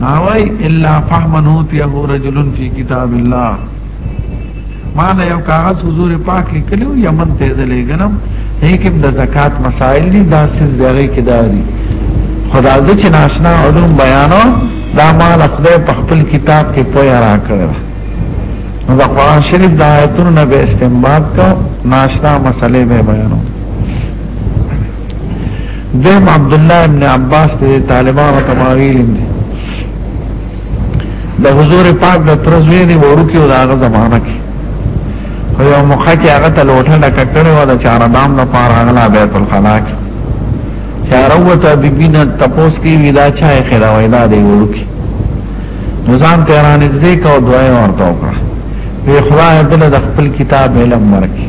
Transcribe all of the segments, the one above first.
ناوی الا فهمن اوتیه رجل فی کتاب الله ما نه یو کاغذ حضور پاک لیکلو یمن ته زلیګنم هیکم د زکات مسائل دي دا سیس دغه کې داري خدا ز چې ناشنا علوم بیانو دا ما له خدای په خپل کتاب کې پویا را کړو نو د قران شریف د آیتونو نه به استنباط کو ناشنا مسلې به بیانو دیم عبد الله ابن عباس ته طالبانو ته ماویل دي د حضور پاک د ترزوی دی ورو کې دا غ زمانہ کې خو یو مخه کې هغه ته لوټه ډک کړو دا چار دام نه پار اغلا بیت الخلا کې چاروته ببینه تپوس کې ودا چا خیر وای دا دی ورو کې نظام تهران دې کو دوه ورته وکړه وی خدای دې د خپل کتاب علم ورکړي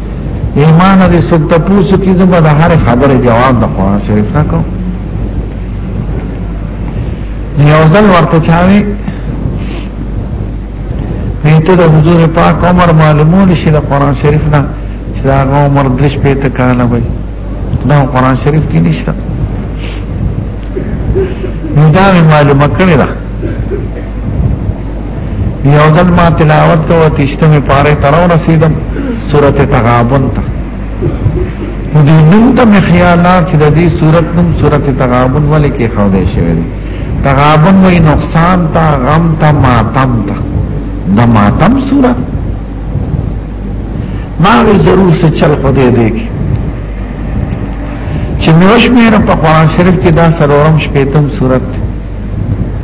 ایمان دې څوک ته پوښتنه کوي زما د هر خبره جواب د قران شریف نه کوم یو ځل ورته چاوي ته د حضور پاک عمر معلومول شي د قران شریف نه چې دا عمر درش په ته کاله وي دا قران شریف کې نشته نو دا معلومه کړی ده یو ځل ما تلاوت کوه تشتمه پاره تر ورسیدم سورته تغابن ته نو دې نن ته خیالات چې د دې صورت نوم سورته تغابن ولې کې خو دې شوی دی تغابن وې نقصان تا غم تا ماتم تا د ماتم صورت ما وی ضرور سے چل خو دې دې کې چې نوش مې په قرآن شریف کې دا سرورم شپېتم صورت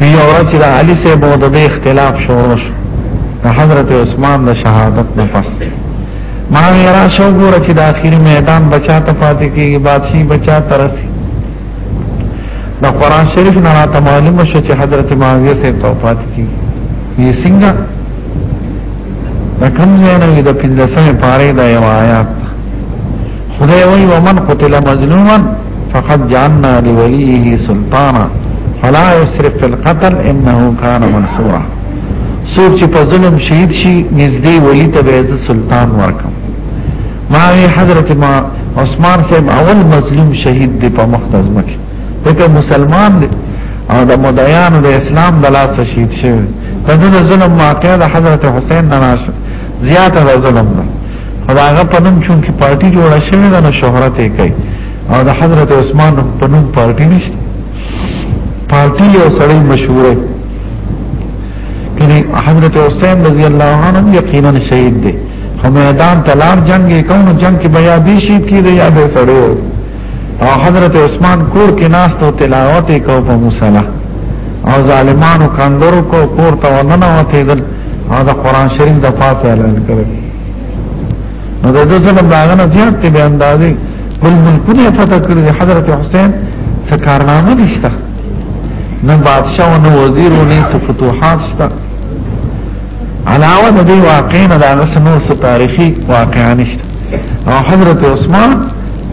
وی اورا چې د علي سه بو د اختلاف شروع شو د حضرت عثمان د شهادت نه پس ما را شو ګور چې د اخیر میدان بچا ته پاتې کیږي بادشاہي بچا ترسي د قران شریف نه راته معلومه شو چې حضرت معاویه سه توفات کیږي یې څنګه د کوم ځای نه د 15 پاره د یو آیات خدای وی ومن قتل مظلوما فقد جعلنا لوليه سلطانا فلا يسرف في القتل انه كان منصورا سوچ چې په ظلم شهید شي نږدې ولی ته به سلطان ورکم ما حضرت ما عثمان صاحب اول مظلوم شهید دی په مقدس مکه دغه مسلمان دی او د مدعیان د اسلام د لاس شهید شوی دغه ظلم واقع د حضرت حسین نه زیاته ظلم ده او هغه په نوم چون کې پارټي جوړه شوې ده نو شهرت یې کوي او د حضرت عثمان په نوم پارټي نشته پارټي یو سړی مشهور دی کله حضرت حسین رضی الله عنه یقینا شهید دی خو میدان تلار جنگ یې کوم جنگ کې بیا دې شهید کیږي یا به سړی او حضرت عثمان کور کې ناس ته تلاوت کو په مصلا او ظالمانو کندرو کو کور ته وننه وته دل او د قران شریف د پاسه اعلان کړی نو د دې سره داغه نه زیات ته به اندازې بل ملکونه فتح کړی حضرت حسین څه کارنامه نشته نه بادشاہ او نه وزیر او نه څه فتوحات شته علاوه د دې واقعې نه داغه سنور څه تاریخي واقعا نشته او حضرت عثمان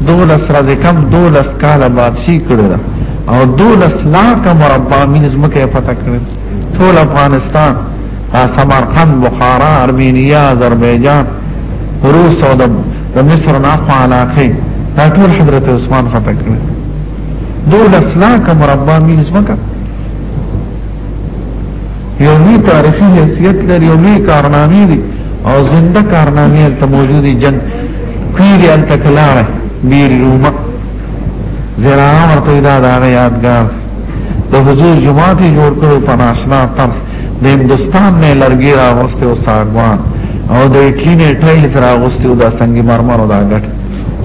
دولس رضی کم دولس کالا بادشی کړی دا او دولس لاکھ مربع میز مکه فتح کړی ټول افغانستان سمرقند بخارا ارمینیا آذربایجان روس او د مصر نه خو علاقه دا ټول حضرت عثمان فتح کړی دولس لاکھ مربع میز مکه یو لوی تاریخي حیثیت لري یو لوی کارنامې دي او زنده کارنامې ته موجودي جنگ پیری ان تکلاره بیر روما زراعه ورته دا دا یادګار د حضور جمعه ته جوړ کړو په ناشنا طرز د هندستان نه لرګي راغسته او ساګوان او د اټلی نه ټایلز راغسته او د سنگ مرمر او دا غټ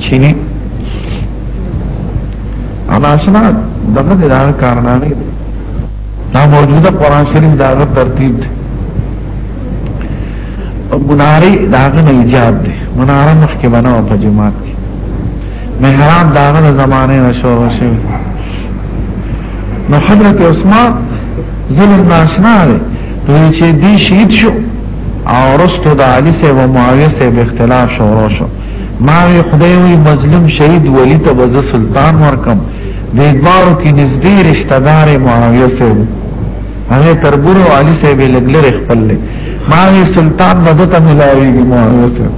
چینی انا شنا دغه د کارنامې دا موجوده قران شریف دا غو ترتیب دی او مناری دا غو ایجاد دی مناره مخکې بناو په جماعت کې محراب دا غو زمانه نشو شو نو حضرت عثمان ظلم ناشنا دی دوی چې دی شهید شو او رستو د علی سه و معاویه سه به اختلاف شروع شو ما وی خدای وی مظلوم شهید ولی ته وز سلطان ورکم دې دوارو کې نږدې رشتہ دار معاویه صاحب هغه تربور او علي صاحب لګلر خپل لې ماوی سلطان بدته ملاویږي معاویه صاحب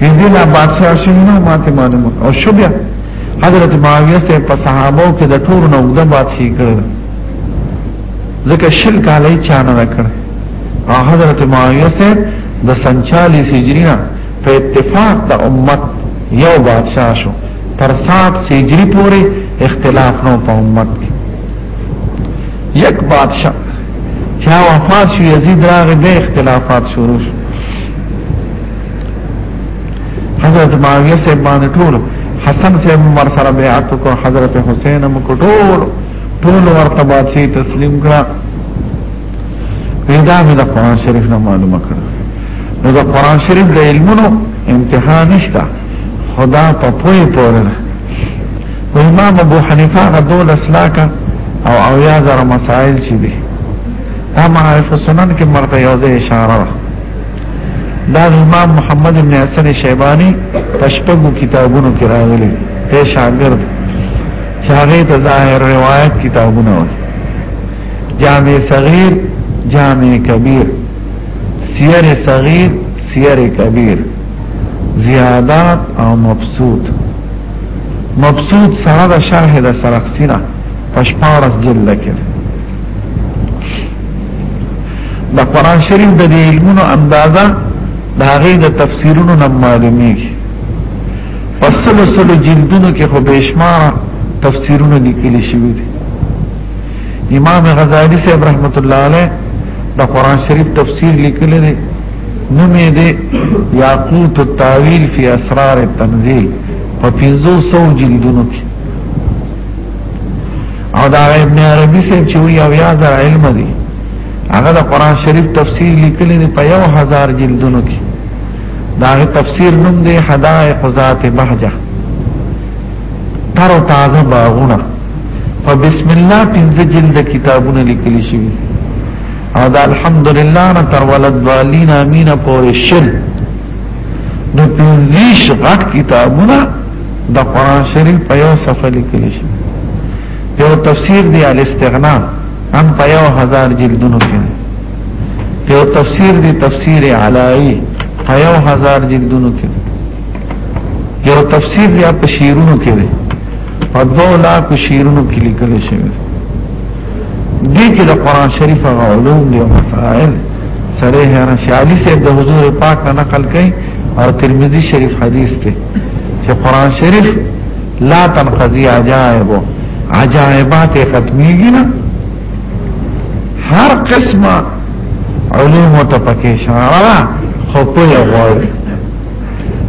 دې دې لا بادشاہ شنو ماته معلومه او شو بیا حضرت معاویه صاحب په صحابه کې د ټول نو د بادشاہي کړل ځکه شل کالې چانه وکړ او حضرت معاویه صاحب د سنچالي سجرینا په اتفاق د امت یو بادشاہ شو تر 60 سیجری پورې اختلاف نو په امت کې یک بادشاہ چا وفات شو یزید راغی به اختلافات شروع شو حضرت معاویه سے باندې ټول حسن سے عمر سره بیعت کو حضرت حسین هم کو ټول ټول ورته بادشاہ تسلیم کړه پیدا مې د قران شریف نه معلومه کړه نو د قران شریف د علمونو امتحان نشته خدا په پوي پورې و امام ابو حنیفه غدول اسلاکا او او یا زر مسائل چې دي دا معرف سنن کې مرته یو ځای اشاره ده دا امام محمد ابن حسن شیبانی پشپغو کتابونو کې راغلي په شاګرد چاغه ته ظاهر روایت کتابونه وي جامع صغیر جامع کبیر سیر صغیر سیر کبیر زیادات او مبسوط مبسوط سره د شرح د سرخسینا پشپارس جلد کې د قران شریف د علمونو اندازه د هغه د تفسیرونو نه معلومیږي فصل سلو جلدونو کې خو بشمار تفسیرونه لیکل شوی دي امام غزالی صاحب رحمت الله علیه د قران شریف تفسیر لیکلی دی نومې دې یاقوت التاویل فی اسرار التنزیل په 500 جلدونو کې او دا ابن عربي سره چې وی او یا زر علم دی هغه د قران شریف تفسیر لیکلی دی په 1000 جلدونو کې دا تفسیر نوم دی حدائق ذات بهجه تر تازه باغونه په بسم الله پنځه جلد کتابونه لیکل شوی او دا الحمدلله نه تر ولد والین امین پورې شل د پنځیش غټ کتابونه د قران شریف په یو صفحه لیکل شي یو تفسیر دی الاستغنا هم په یو هزار جلدونو کې یو تفسیر دی تفسیر علای په یو هزار جلدونو کې یو تفسیر دی په شیرونو کې دی په دوه لاکو شیرونو کې لیکل شوی دې کې د قران شریف هغه علوم دی او مسائل سره هران شي علي صاحب د حضور پاک نه نقل کړي او ترمذی شریف حدیث ته چې قران شریف لا تنقضي عجائب عجائبات ختميږي نه هر قسمه علوم ته پکې شامل خو په یو غوړي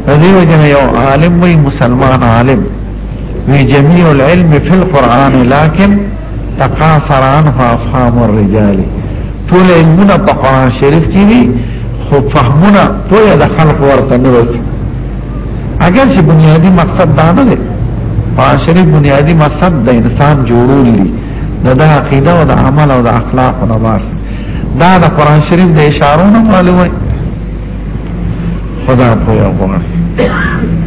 دې وجنه یو عالم وي مسلمان عالم وی جميع العلم في القرآن لكن تقاصر عنه افهام الرجال ټول علمونه په قران شریف کې دي خو فهمونه ټول د خلق ورته نه رسي اگر چې بنیادی مقصد دا نه دی قران شریف بنیادی مقصد د انسان جوړول دي د د عقیده او د عمل او د اخلاق او نماز دا د قران شریف د اشارو نه معلومه خدا په یو غوړ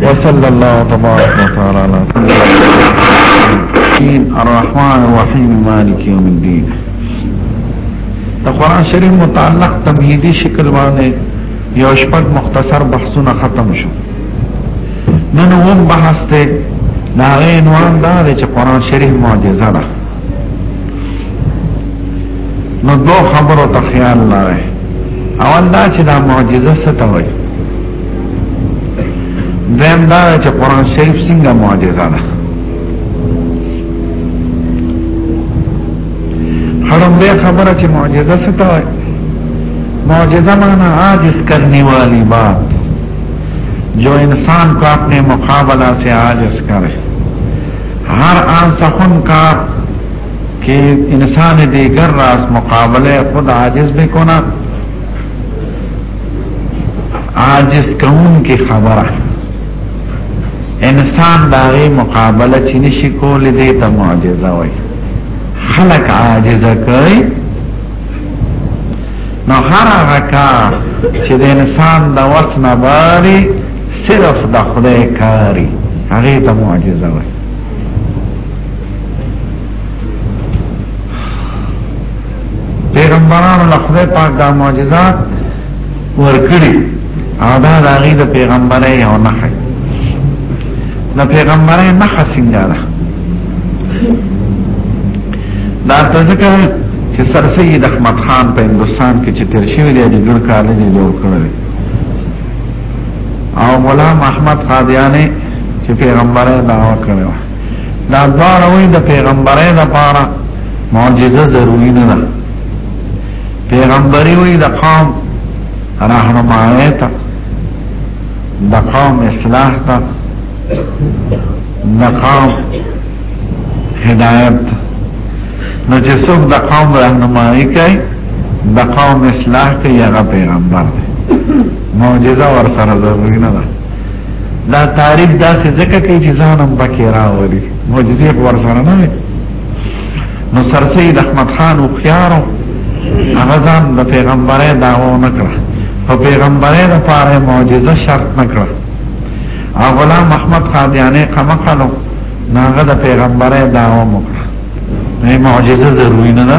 وصلی الله تبارک وتعالى على الرحمن الرحیم مالک یوم الدین د قران شریف متعلق تمهیدی شکل باندې یو شپږ مختصر بحثونه ختم شو نن هم بحث ته دا غي عنوان دا چې قران شریف معجزه ده نو دو خبرو ته خیال لاره اول دا چې دا معجزه څه ته وایي دیم دا چې قران شریف څنګه معجزه ده هرم دې خبره چې معجزه څه ته وایي معجزه معنا عاجز کرنے والی بات جو انسان کو اپنے مقابلہ سے عاجز کرے هر آن سخن کا کہ انسان دیگر راز مقابلے خود عاجز بھی کنا عاجز کون کی خبر انسان داغی مقابله چی نشی کولی دیتا معجزه وی خلق عاجزه کئی نو هر هغه کار چې د انسان د وس نه باري صرف د خدای کاری هغه ته معجزه وایي پیغمبرانو له خدای پاک دا معجزات ورکړي او دا د هغې د پیغمبرۍ یو نښه د پیغمبرۍ نښه څنګه ده دا ته ځکه چې سر سید احمد خان په هندوستان کې چې تیر شوی دی د ګڼ کالج جوړ کړی او غلام احمد قادیانی چې پیغمبره دعوا کړې و دا دواړه وي د پیغمبره لپاره معجزه ضروری نه ده پیغمبري وي د قوم راهنمایي ته د قوم اصلاح ته د قوم هدایت ته نو چې څوک د قوم راهنمایي کوي د قوم اصلاح کوي هغه پیغمبر دی معجزه ور سره ضروري نه ده دا تعریف داسې ځکه کوي چې ځان هم پکې راولي معجزه ور سره نه وي نو سرسید احمد خان او خيارو هغه ځان د پیغمبره داو نه کړ په پیغمبره د پاره معجزه شرط نه کړ او غلام احمد قادیانه قمقلو ناغه د پیغمبره داو مکړه نه معجزه ضروري نه ده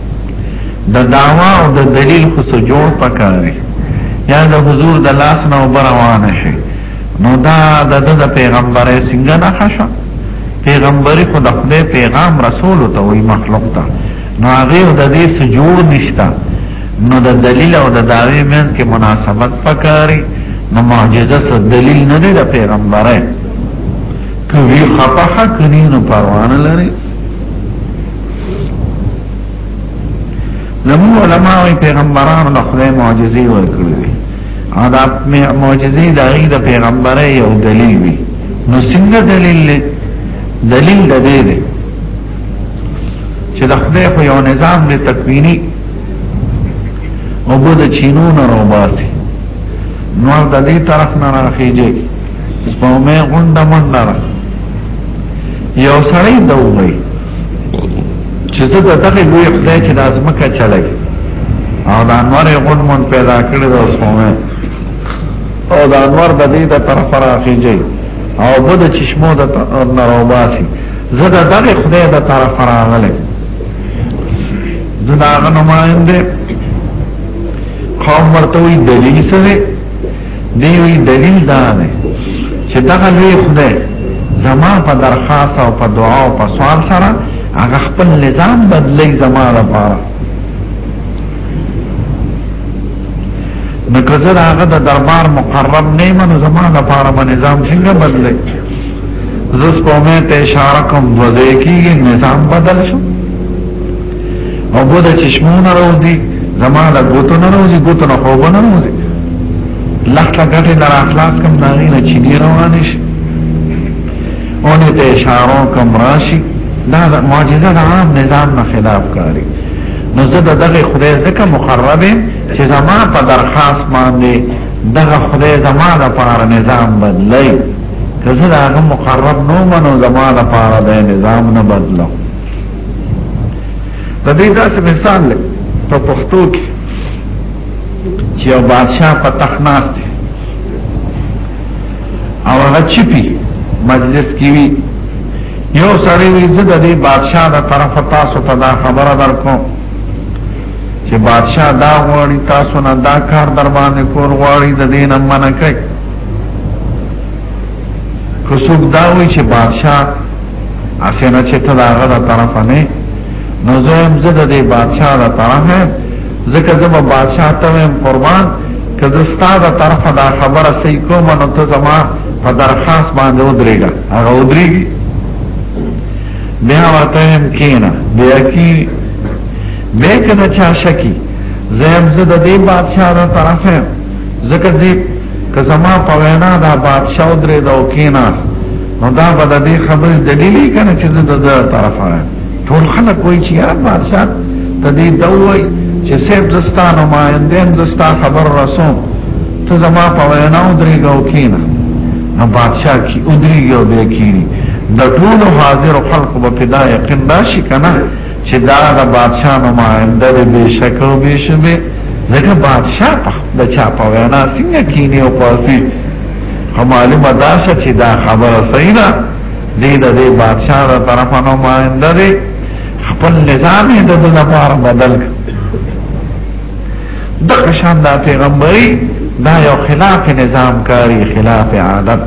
د دعوا او د دلیل خو څه جوړ پکاري یا د حضور د لاس نه وبروان شي نو دا د د پیغمبري څنګه نه خشه پیغمبري خو د خدای پیغام رسول ته وي مخلوق ته نو هغه د دې څه جوړ نشتا نو د دلیل او د دعوی مین کې مناسبت پکاري نو معجزه څه دلیل نه دی د پیغمبره کوي خطا حق نه پروانه لري نمو علماء وی پیغمبران له خدای معجزې ورکړي وي او دا معجزې د هغه د پیغمبري یو دلیل وي نو څنګه دلیل دی دلیل د دې دی چې د خدای په یو نظام د تکوینی او بو د چینو نه روباسي نو د دې طرف نه راخیږي سپومه غونډه منډه یو سړی دوی چې زه د دغه لوی خدای چې د ازمکه چلای او د انوار غون مون پیدا کړی د اسمه او د انوار د دې د طرف راخیږي او بده چشمو د نروباسي زه د دغه خدای د طرف راغلی دغه نماینده قوم ورته وی دلیل څه دیوی دلیل دا دی چې دغه لوی خدای زما په درخواست او په دعا او په سوال سره هغه خپل نظام بدلی زما لپاره نو که زه هغه د دربار مقرب نه یم نو زما لپاره به نظام څنګه بدلی زه سپومه ته اشاره کوم وځي کېږي نظام بدل شو او بو د چشمو نه راوځي زما له ګوتو نه راوځي ګوتو نه خوب نه راوځي لخته ګټه نه اخلاص کم داغي نه چي دی روان شي او نه ته اشاره کم راشي دا معجزه د عام نظام نه خلاف کاری نو زه دغه خدای زکه مخرب چې زما په درخواست باندې دغه خدای زما د پاره نظام بدلای که زه دغه مخرب نو منو زما د پاره د نظام نه بدلم د دې داسې مثال لګ په پښتو کې چې یو بادشاہ په تخت ناست دی او هغه چپی مجلس کې وی یو سړی وی زه د دې بادشاہ د طرف تاسو ته دا خبره درکوم چې بادشاہ دا غواړي تاسو نه دا کار در باندې کول غواړي د دین منع کوي که څوک دا وایي چې بادشاه اسنه چې ته دا غره طرف نه نو زه هم زه د دې بادشاه د طرف نه ځکه زه به بادشاه ته هم قربان که د استاد طرف دا خبره صحیح کوم نو ته زما په درخواست باندې ودرېږه هغه ودرېږي بیا ورته هم کېنه بیا کی بیا کنه چا شکی زه هم زه د دې بادشاه د طرف نه زکه چې که زما په وینا دا بادشاہ درې دا وکینا نو دا به د دې خبرې دلیلې کنه چې د دغه طرفه ټول خلک وایي چې یار بادشاہ ته دې دوی چې سیب زستانو ما اندیم زستا خبر رسوم ته زما په وینا درې دا وکینا نو بادشاہ کی ادری یو به کینی د ټول حاضر خلق په پیدا یقین راشي کنه چې دا د بادشاہ نماینده دی بشک او بشبه ځکه بادشاہ په د چا په وینا څنګه کینی او پاسی خو معلومه دا شو چې دا خبره صحیح ده دی د دې بادشاہ تر طرفه نماینده دی خپل نظام یې د دې لپاره بدل کړ د قشان دا پیغمبري دا یو خلاف نظام کاری خلاف عادت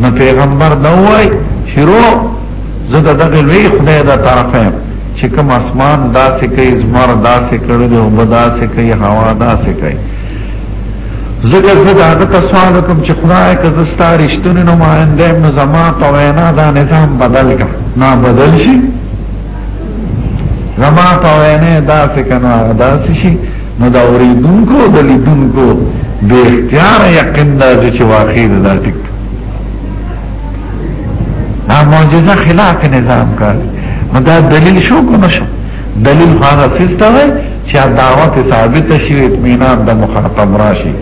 نو پیغمبر دا وای شروع زه د دغه لوی خدای د طرفه چې کوم اسمان داسې کوي زمر داسې کړی دی او بداسې کوي هوا داسې کوي زګر زه دا د سوال کوم چې خدای که زستا رښتونه نو مانده نو زما په وینا دا نظام بدل کا نه بدل شي زما په وینا دا څه کنه دا شي نو دا اوریدونکو د لیدونکو به اختیار یقین دا چې واقعي دا ټیک دا معجزه خلاف نظام کار نو دا دلیل شو کو نشو دلیل هغه سیسته وي چې دعوت ثابت شي اطمینان د مخاطب راشي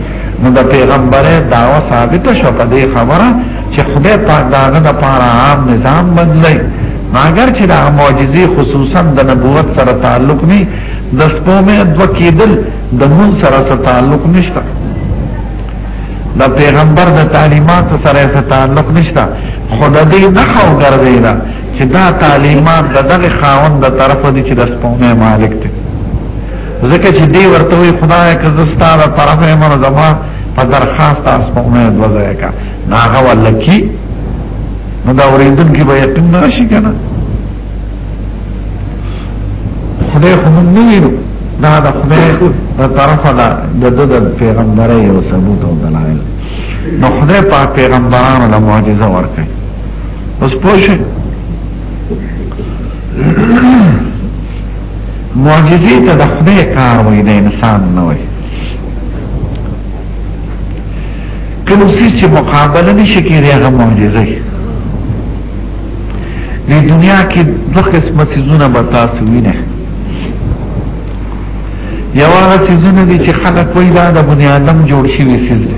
نو د پیغمبره دعوه ثابت شو په دې خبره چې خدای پاک داغه د پاره عام نظام بدلی ماګر چې دا معجزي خصوصا د نبوت سره تعلق نه د سپومه د وکیدل د مون سره تعلق نشته دا پیغمبر د تعلیمات سره څه تعلق نشته خود دې نه خو ګرځي دا چې دا تعلیمات د دغه خاوند د طرف دي چې د سپونه مالک دی ځکه چې دی ورته وي خدای که زستا د طرف یې مر زما په درخواست اسپونه د وځای کا ناغه ولکی نو دا اوریدونکو به یقین نشي کنه خدای خو موږ نه وینو دا د خدای د طرفه ده د د پیغمبري او ثبوت او دلایل نو خدای په پیغمبرانو د معجزه ورکړي اوس پوښښ معجزه ته د خدای کار وای د انسان نه وای کوم څه چې مقابله نشي کېږي هغه معجزه دې دنیا کې دوه قسمه سيزونه به تاسو وینئ یو هغه سيزونه دي چې خلک وایي دا د بني آدم جوړ شوی سيز دی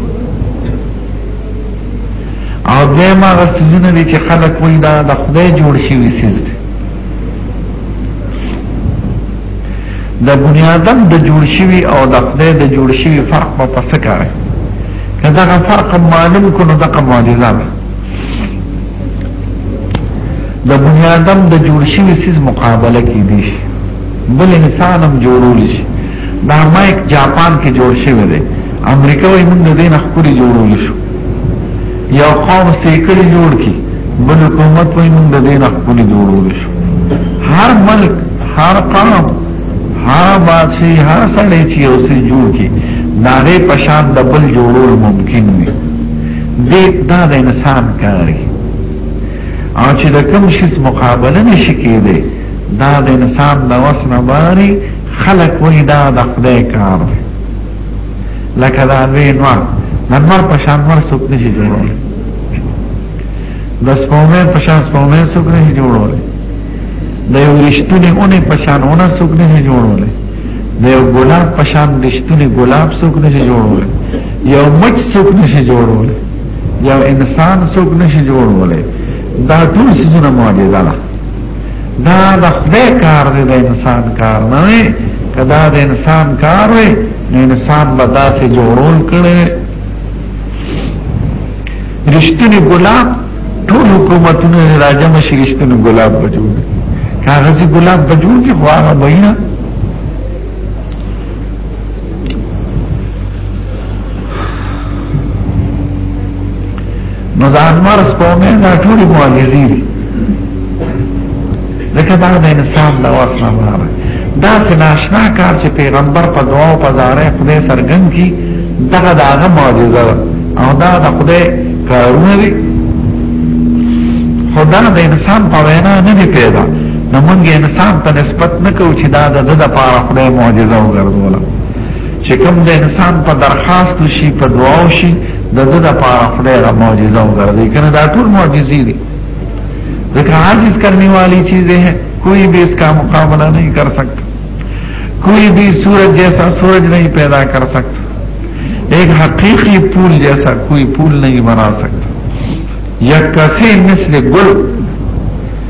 او دیم هغه سيزونه دي چې خلک وایي دا د خدای جوړ شوی سيز دی د بني آدم د جوړ شوی او د خدای د جوړ شوی فرق په څه کوي کله هغه فرق معلوم کړو دغه معجزه د بنیادم د جوړ شوی سیس مقابله کې دي بل انسان هم جوړول شي دا مایک جاپان کې جوړ شوی دی امریکا وایي موږ د دین خپل جوړول شو یو قوم سیکړي جوړ کی بل حکومت وایي موږ د دین خپل جوړول شو هر ملک هر قوم هر بادشاہ هر سړی چې اوسې جوړ کی ناره پشان د بل جوړول ممکن وي دې دا د انسان کاری او چې د کوم شي مقابله نشي کېده دا د انسان د وسنه باري خلق وې دا د خدای کار دی لکه دا وی نو نن مر په شان مر څوک نشي جوړول د سپومې په شان سپومې څوک نشي جوړول د یو رښتونی اونې په شان اونې څوک نشي جوړول د یو ګلاب په شان رښتونی ګلاب څوک نشي جوړول یو مچ څوک نشي جوړول یو انسان څوک نشي جوړول دا ټول سيزونه معجزه ده دا د خدای کار دی د انسان کار نه وي کدا د انسان کار وي نو انسان به داسې جوړول کړي رښتینی ګلاب ټول حکومتونه راځم شي رښتینی ګلاب بجوړي کاغذي ګلاب بجوړي خو هغه بینه نو دا انوار سپومه دا ټول معجزې دي لکه دا د انسان د واسنه ماره دا سناشنا کار چې پیغمبر په دعا او په زاره خدای سرګن کی دغه داغه معجزه او دا د خدای کارونه دي خدا د انسان په وینا نه پیدا نو موږ انسان ته نسبت نه کوو چې دا د د لپاره خدای معجزه وګرځوله چې کوم د انسان په درخواست شي په دعا شي د د لپاره خدای را معجزه وګرځي کنه دا ټول معجزې دي ځکه عاجز کرنے والی چیزیں ہیں کوئی بھی اس کا مقابلہ نہیں کر سکتا کوئی بھی سورج جیسا سورج نہیں پیدا کر سکتا ایک حقیقی پول جیسا کوئی پول نہیں بنا سکتا یک کسی مثل گل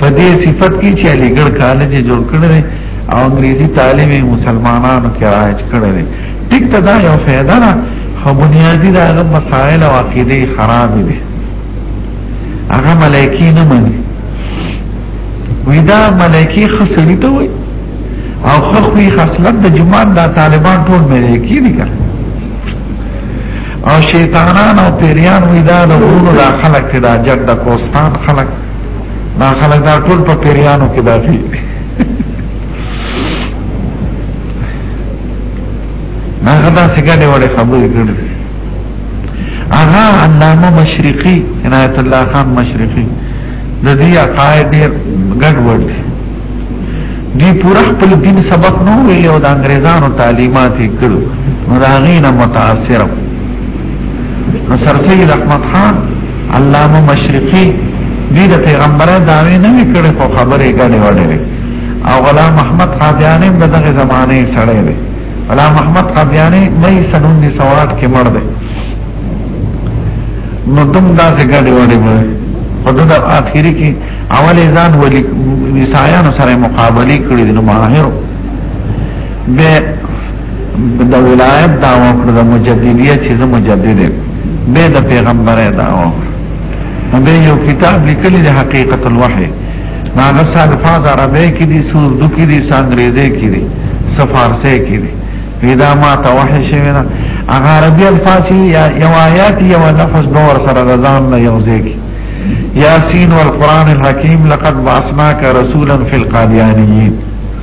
په دې صفت کې چې علی ګړ کالج جوړ کړی او انګریزي تعلیم مسلمانانو کې راج کړی ټیک ته دا یو فائدہ ده خو بنیادی دا هغه مسائل او عقیده خراب دي هغه ملایکی نه مني وی دا ملایکی خسړی ته وي او خخوی خصلت د جماعت دا طالبان ټول ملایکی دي کړ او شیطانان او پیریان وی دا د ورونو دا خلق دا جګ د کوستان خلق دا خلک دا ټول په پیریانو کې داخلي دي ما غدا څنګه وړه خبرې کړې اغا علامه مشرقي عنایت الله خان مشرقي د دې عقاید ډېر ګډ وډ دي دی پورا خپل دین سبق نو ویل او د انګريزانو تعلیمات یې کړو نو دا غینه متاثر نو سرسید احمد خان علامه مشرقي دې د پیغمبره داوی نه کړې خو خبرې ګډې وډې وي او غلام محمد قادیانی د دغه زمانه سړی دی غلام محمد قادیانی مې سن 1908 کې مړ دی نو دوم دا ګډې وډې وي خو د اخیری کې اول ځان ولي عیسایانو سره مقابله کړې نو ماهر به د ولایت دا وکړه د مجددیه چې زه مجدد یم به د پیغمبر دا وکړه به یو کتاب لیکلی د حقیقت الوحی ناغه سال فاز عربی کې دي سوردو کې دي سانګریزه کې دي سفارسه کې دي پیدا ما ته وحی شوی نه هغه عربی الفاظ یو آیات یو لفظ نور سره د ځان نه یو ځکه یاسین والقران الحکیم لقد بعثناک رسولا فی القادیانیین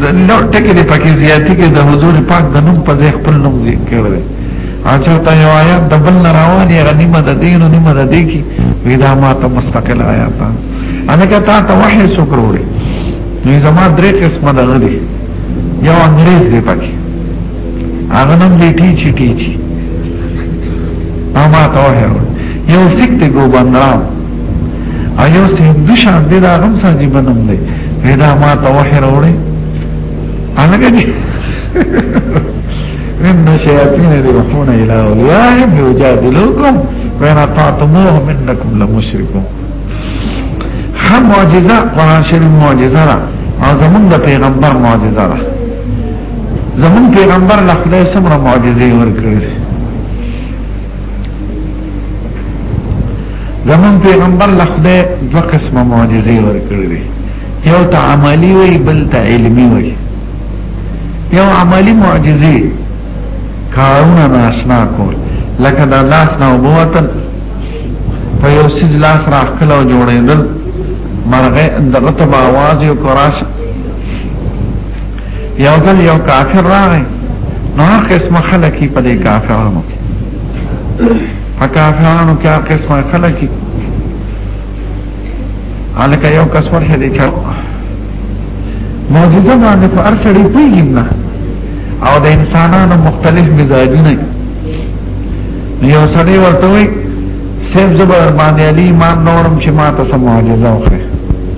د لوټ ټکی دی پکې زیاتی کې د حضور پاک د نوم په ځای خپل نوم ذکر دی اچھا ته یو آیات د بل نه راوړي غنیمه د دین او نیمه د دې کې ودا ما ته مستقل آیات انا که تا ته وحی سکروړي نو زما درې قسمه ده دی یو انګريز دی پکې هغه نوم دی ټی چی ټی چی اما ته وحی یو سکت ګو بندرام ایو سیندو شان دی دا غم ساجی بنم دی پیدا ما ته وحی راوړی الګ دی ان شیاطین دی وحون الی اولیاءهم یجادلوکم وان اطعتموهم انکم لمشرکون هم معجزه قران شریف معجزه را او زمون د پیغمبر معجزه را زمون پیغمبر له خدای سره معجزه ورکړي زمون پیغمبر لخده دو قسم معجزه ورکړي دي یو ته عملی وي بل ته علمی وي یو عملی معجزه کارونه ناشنا کول لکه دا لاس نه وبوتل په یو سیز لاس راخلو جوړېدل مرغه دغه ته आवाज یو کراش یو ځل یو کافر راغی نو هر قسم خلک په دې کافرانو کې په کافرانو کې هر قسم خلک هلکه یو کس ورشه دی چې معجزه باندې په هر سړي پوهېږي نه او د انسانانو مختلف مزاجونه یو سړی ورته وایي سیف زبر باندې علی ایمان نورم چې ما ته سم معجزه وکړه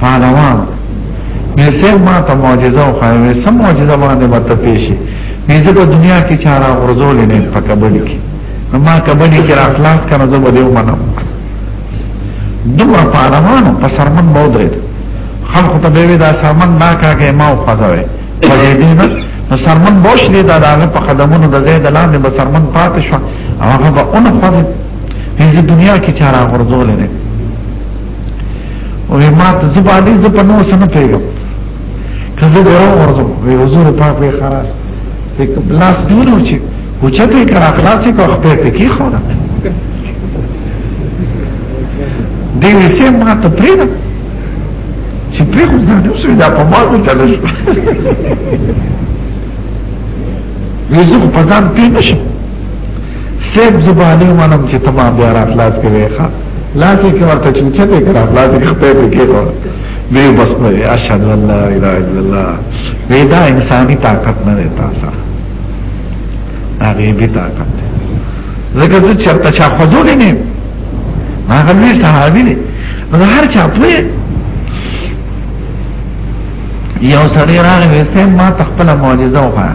پهلوان ویسه ما ته معجزه او خای ویسه معجزه باندې به ته پیشي ویسه په دنیا کې چاره غرزول نه په کبډي کې نو ما کبډي کې را خلاص کنه زه به دیو منم دوه پهلوانو په سرمن بودرید خلق ته به دا سرمن ما کاګه ما او خزوي په دې نه نو سرمن بوش دې دا دغه په قدمونو د زید لاندې به سرمن پاتې شو هغه به اون خو دې دنیا کې چاره غرزول نه او ما ته زبادي ز په نو سن پیګم کزه ګرو ورته وی حضور پاک به خلاص ته لاس دونو چې وچته کرا خلاص کو خپل ته کی خو نه دی وسه ما ته پریږه چې پرې خو ځان اوسې دا په ما ته چل شو ویزه خو په ځان پېښ شو سیب زبانی منم چې تمام بیا راتلاس کوي ښا لاته کې ورته چمچه ته کړه لاته کې خپل ته کېته وی بس په اشهد ان لا اله الا الله ودا انساني طاقت نه دی تاسو هغه به طاقت زکه چې چرته چا خودول نه هغه لوی صحابي دی نو هر چا په یو سړی راغی وسته ما تخپل معجزه وکړه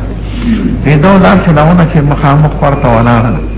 پیدا دا څه داونه چې مخامخ ورته ولاړ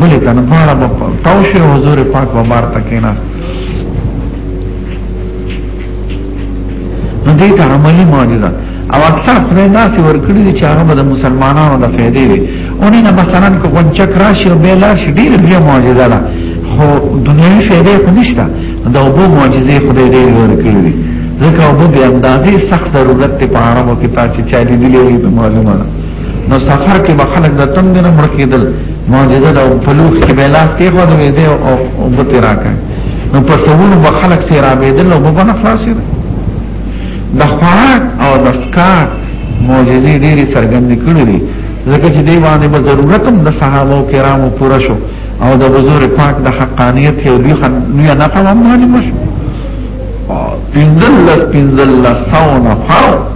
بلې ته نه پاړه به تاو شي حضور پاک به بار ته کېناست نو دې ته عملی معجزه او اکثر خدای داسې ورکړي دي چې هغه به د مسلمانانو د فائدې وي اونې نه مثلا کو غونچک راشي او بیل راشي ډېر لوی معجزه ده خو دنیوي فائدې خو نشته دا وبو معجزې خدای دې ورکړي دي ځکه وبو به اندازې سخت ضرورت ته په عربو کې تا چې چا دې دي معلومه ده نو سفر کې به خلک د تم دینه مړ کېدل معجزه دا په لوخ کې به لاس کې خو دوی دی او وبته راکړ نو په سوونو به خلک سي را بيدل او به نه خلاصي د خوراک او د سکار معجزې ډېری څرګندې کړې دي ځکه چې دی باندې به ضرورت هم د صحابه کرامو پوره شو او د حضور پاک د حقانيت یو لوی لوی نه کوم معلوم شو پینځل لس پینځل لس ساونه فاو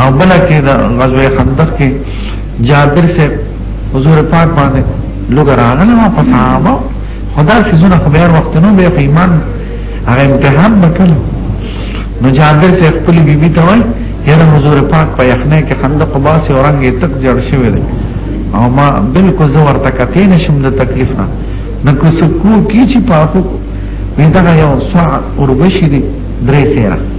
او بل کې د غزوه خندق کې جابر سے حضور پاک باندې لوګ راغله او صحابه خدا سې زونه خو بیر وخت نو به ایمان هغه امتحان وکړو نو جابر سے خپل بیبي ته وای یره حضور پاک په یخنه کې خندق باسي اورنګې تک جړ شوی دی او ما بالکل زه ورته کتې نشم د تکلیف نه نو کو سکو کی چې پاکو وی دا یو سوا اوربشی دی درې سیره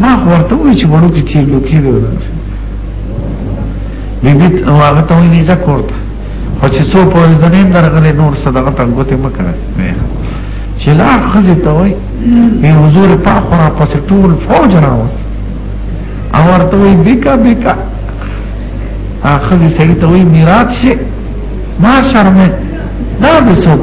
ما ورته وی چې وړو کې تیر لو کې دی بیبي او هغه ته وی نه ځکورته او چې څو په ځنین درغلي نور صدقه تنګوته مکه چې لا خزه ته وی ای حضور په خورا پس ټول فوج راوس او ورته وی بیکا بیکا اخزه سړی ته وی میراث شي ما شرمه دا به څوک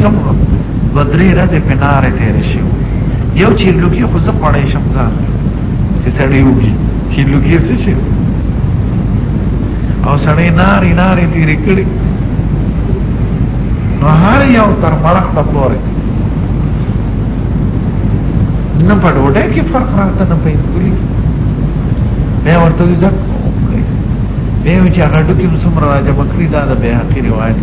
سم دو درې ورځې په نارې تېرې شي یو چې لوګي خو زه پړای شم ځان چې سړی وږي چې لوګي څه شي او سړی نارې نارې تېرې کړي نو هر یو تر مرخ ته پورې نه په ډوډۍ کې فرق راته نه پېښ کړی بیا ورته ځکه به چې هغه ټکی مسمر راځي بکری دا د بیا اخیری وایي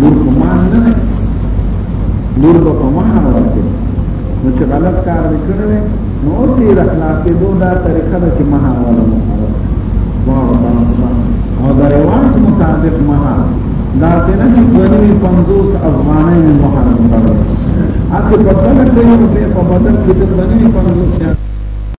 نور په مان نه دی نور به په مان ورته نو چې غلط کار وکړي نو اوس یې اخلاقي دوه دا طریقه ده چې مها ولا واه او دا روان مطابق مها دا څنګه چې غني 50 افغانۍ مها اته په بدل کې په بدل کې د غني 50